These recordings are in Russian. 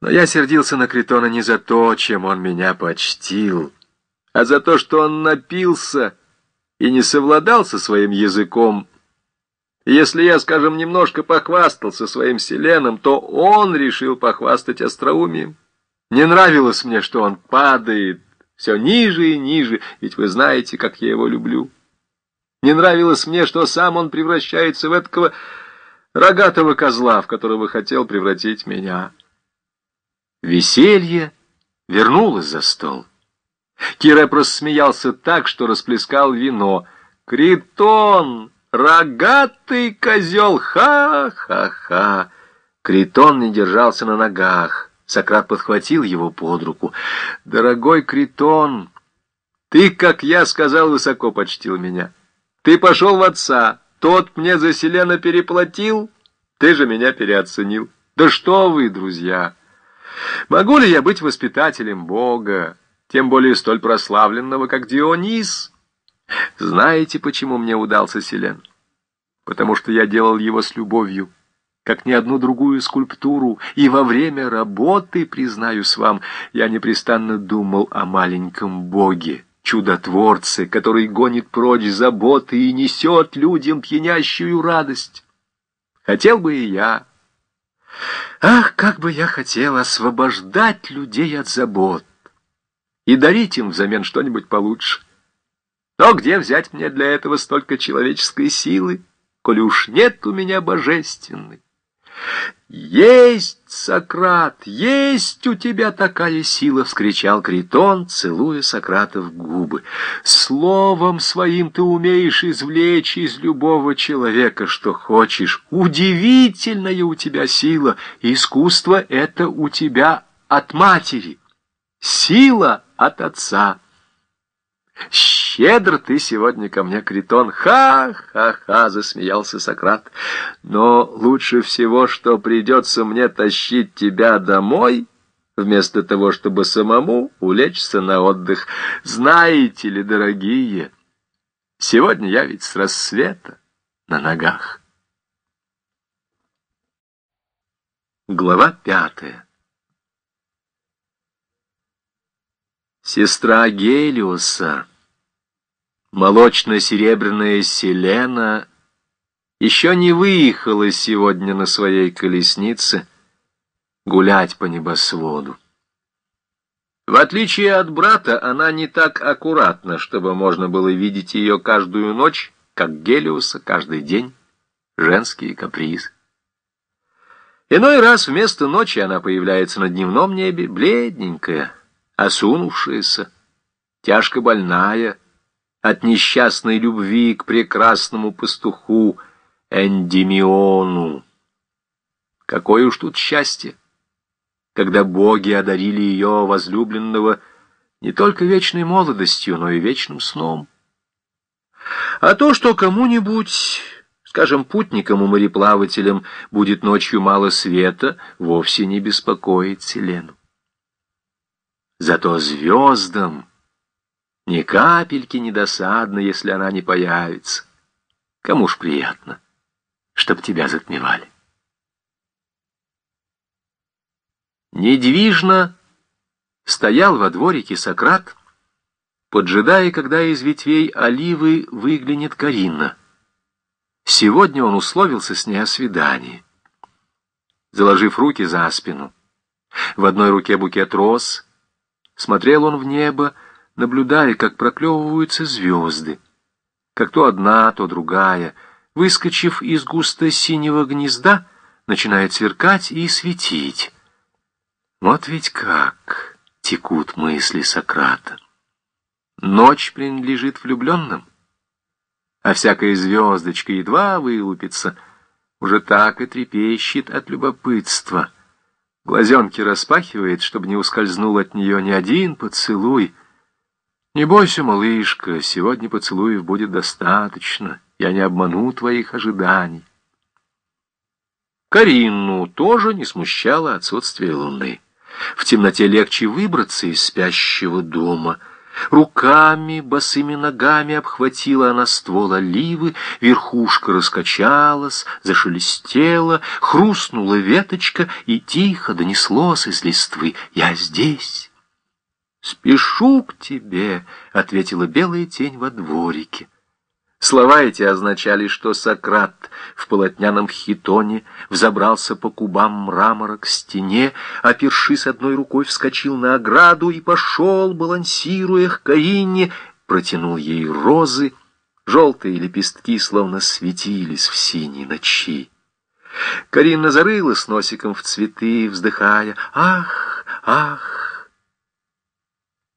Но я сердился на Критона не за то, чем он меня почтил, а за то, что он напился и не совладал со своим языком. если я, скажем, немножко похвастался своим селеном, то он решил похвастать остроумием. Не нравилось мне, что он падает все ниже и ниже, ведь вы знаете, как я его люблю. Не нравилось мне, что сам он превращается в этого рогатого козла, в которого хотел превратить меня. Веселье вернулось за стол. Киреп смеялся так, что расплескал вино. «Критон! Рогатый козел! Ха-ха-ха!» Критон не держался на ногах. Сократ подхватил его под руку. «Дорогой Критон, ты, как я сказал, высоко почтил меня. Ты пошел в отца, тот мне за селена переплатил, ты же меня переоценил. Да что вы, друзья!» Могу ли я быть воспитателем Бога, тем более столь прославленного, как Дионис? Знаете, почему мне удался Селен? Потому что я делал его с любовью, как ни одну другую скульптуру, и во время работы, признаюсь вам, я непрестанно думал о маленьком Боге, чудотворце, который гонит прочь заботы и несет людям пьянящую радость. Хотел бы и я Ах, как бы я хотел освобождать людей от забот и дарить им взамен что-нибудь получше. Но где взять мне для этого столько человеческой силы, коли уж нет у меня божественной? «Есть, Сократ, есть у тебя такая сила!» — вскричал Критон, целуя Сократа в губы. «Словом своим ты умеешь извлечь из любого человека, что хочешь. Удивительная у тебя сила! Искусство — это у тебя от матери, сила от отца». «Щедр ты сегодня ко мне, Критон! Ха-ха-ха!» — засмеялся Сократ. «Но лучше всего, что придется мне тащить тебя домой, вместо того, чтобы самому улечься на отдых. Знаете ли, дорогие, сегодня я ведь с рассвета на ногах». Глава пятая Сестра Гелиуса Молочно-серебряная Селена еще не выехала сегодня на своей колеснице гулять по небосводу. В отличие от брата, она не так аккуратна, чтобы можно было видеть ее каждую ночь, как Гелиуса каждый день, женские капризы. Иной раз вместо ночи она появляется на дневном небе, бледненькая, осунувшаяся, тяжко больная, от несчастной любви к прекрасному пастуху Эндимиону. Какое уж тут счастье, когда боги одарили ее возлюбленного не только вечной молодостью, но и вечным сном. А то, что кому-нибудь, скажем, путникам и мореплавателям, будет ночью мало света, вовсе не беспокоит Селену. Зато звездам ни капельки не досадно, если она не появится. Кому ж приятно, чтоб тебя затмевали. Недвижно стоял во дворике Сократ, поджидая, когда из ветвей оливы выглянет Каринна. Сегодня он условился с ней о свидании. Заложив руки за спину, в одной руке букет роз, смотрел он в небо, наблюдая, как проклевываются звезды, как то одна, то другая, выскочив из густо-синего гнезда, начинает сверкать и светить. Вот ведь как текут мысли Сократа. Ночь принадлежит влюбленным, а всякая звездочка едва вылупится, уже так и трепещет от любопытства. Глазенки распахивает, чтобы не ускользнул от нее ни один поцелуй, не бойся, малышка, сегодня поцелуев будет достаточно. Я не обману твоих ожиданий. Карину тоже не смущало отсутствие луны. В темноте легче выбраться из спящего дома. Руками, босыми ногами обхватила она ствол оливы, верхушка раскачалась, зашелестела, хрустнула веточка, и тихо донеслось из листвы «Я здесь». «Спешу к тебе», — ответила белая тень во дворике. Слова эти означали, что Сократ в полотняном хитоне взобрался по кубам мрамора к стене, опершись одной рукой, вскочил на ограду и пошел, балансируя к Карине, протянул ей розы, желтые лепестки словно светились в синей ночи. Карина зарылась носиком в цветы, вздыхая «Ах, ах!»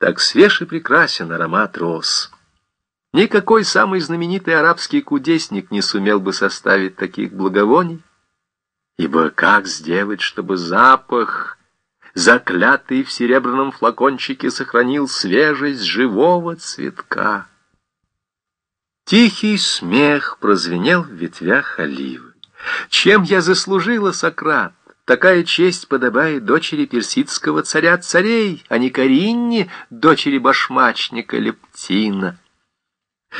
Так свеж и прекрасен аромат роз. Никакой самый знаменитый арабский кудесник не сумел бы составить таких благовоний, ибо как сделать, чтобы запах, заклятый в серебряном флакончике, сохранил свежесть живого цветка? Тихий смех прозвенел в ветвях оливы. Чем я заслужила, Сократ? Такая честь подобает дочери персидского царя царей, а не Каринне, дочери башмачника Лептина.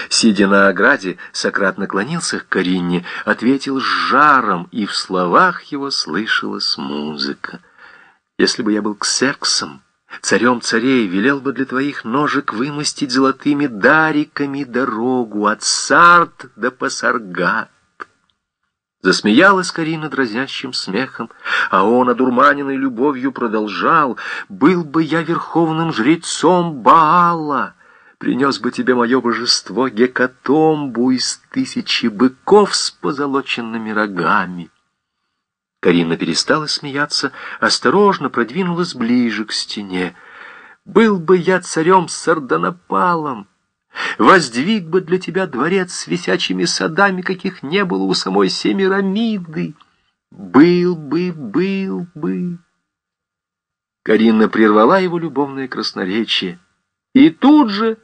Сидя на ограде, Сократ наклонился к Карине, ответил с жаром, и в словах его слышалась музыка. «Если бы я был ксерксом, царем царей, велел бы для твоих ножек вымостить золотыми дариками дорогу от Сарт до Пасаргат». Засмеялась Карина дразнящим смехом, а он, одурманенный любовью, продолжал «Был бы я верховным жрецом Баала!» Принес бы тебе мое божество гекатомбу из тысячи быков с позолоченными рогами. Карина перестала смеяться, осторожно продвинулась ближе к стене. Был бы я царем с сардонапалом, воздвиг бы для тебя дворец с висячими садами, каких не было у самой Семирамиды. Был бы, был бы. Карина прервала его любовное красноречие. И тут же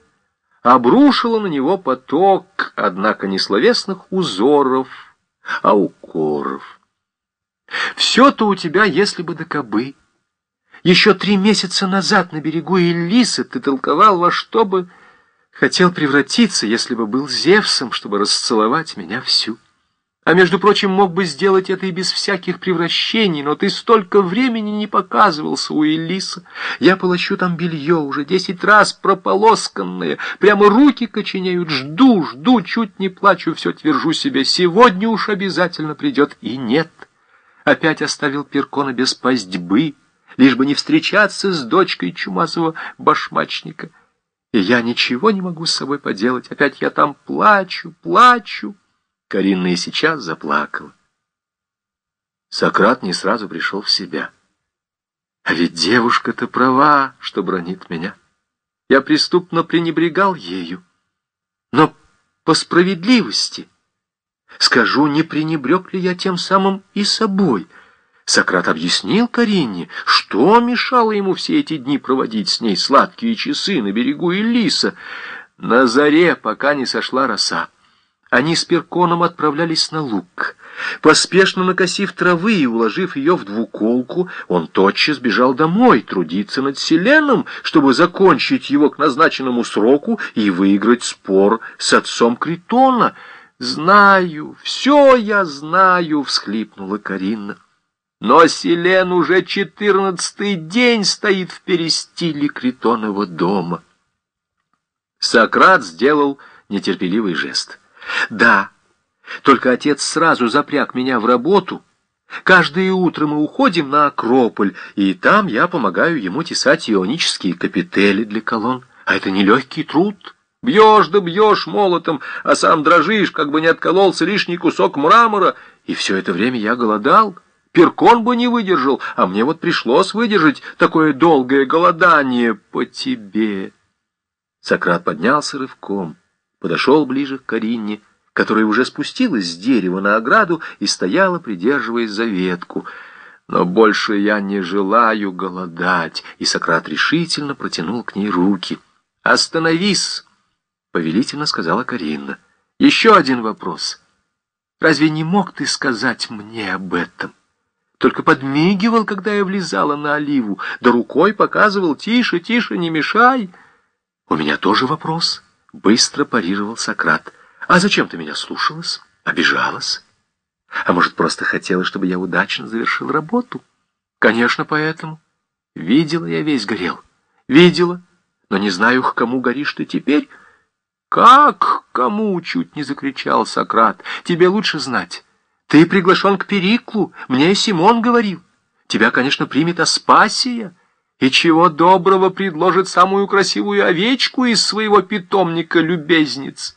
обрушила на него поток, однако не словесных узоров, а укоров. Все-то у тебя, если бы до кобы. Еще три месяца назад на берегу Элисы ты толковал во что бы хотел превратиться, если бы был Зевсом, чтобы расцеловать меня всю. А между прочим, мог бы сделать это и без всяких превращений, но ты столько времени не показывался у Элиса. Я полощу там белье, уже десять раз прополосканное, прямо руки коченеют, жду, жду, чуть не плачу, все твержу себе, сегодня уж обязательно придет, и нет. Опять оставил Перкона без пастьбы, лишь бы не встречаться с дочкой чумазого башмачника. И я ничего не могу с собой поделать, опять я там плачу, плачу. Каринна и сейчас заплакала. Сократ не сразу пришел в себя. А ведь девушка-то права, что бронит меня. Я преступно пренебрегал ею. Но по справедливости скажу, не пренебрег ли я тем самым и собой. Сократ объяснил Карине, что мешало ему все эти дни проводить с ней сладкие часы на берегу Элиса, на заре, пока не сошла роса. Они с Перконом отправлялись на луг. Поспешно накосив травы и уложив ее в двуколку, он тотчас бежал домой трудиться над Селеном, чтобы закончить его к назначенному сроку и выиграть спор с отцом Критона. «Знаю, все я знаю!» — всхлипнула Карина. «Но Селен уже четырнадцатый день стоит в перестиле Критонова дома». Сократ сделал нетерпеливый жест — да, только отец сразу запряг меня в работу. Каждое утро мы уходим на Акрополь, и там я помогаю ему тесать ионические капители для колонн. А это нелегкий труд. Бьешь да бьешь молотом, а сам дрожишь, как бы не откололся лишний кусок мрамора. И все это время я голодал. Перкон бы не выдержал, а мне вот пришлось выдержать такое долгое голодание по тебе. Сократ поднялся рывком подошел ближе к Каринне, которая уже спустилась с дерева на ограду и стояла, придерживаясь за ветку. «Но больше я не желаю голодать», и Сократ решительно протянул к ней руки. «Остановись!» — повелительно сказала Каринна. «Еще один вопрос. Разве не мог ты сказать мне об этом?» Только подмигивал, когда я влезала на оливу, да рукой показывал «Тише, тише, не мешай!» У меня тоже вопрос. Быстро парировал Сократ. А зачем ты меня слушалась? Обижалась? А может, просто хотела, чтобы я удачно завершил работу? Конечно, поэтому. Видела я весь горел. Видела. Но не знаю, к кому горишь ты теперь. Как кому? Чуть не закричал Сократ. Тебе лучше знать. Ты приглашен к Периклу. Мне Симон говорил. Тебя, конечно, примет Аспасия. И чего доброго предложит самую красивую овечку из своего питомника любезниц.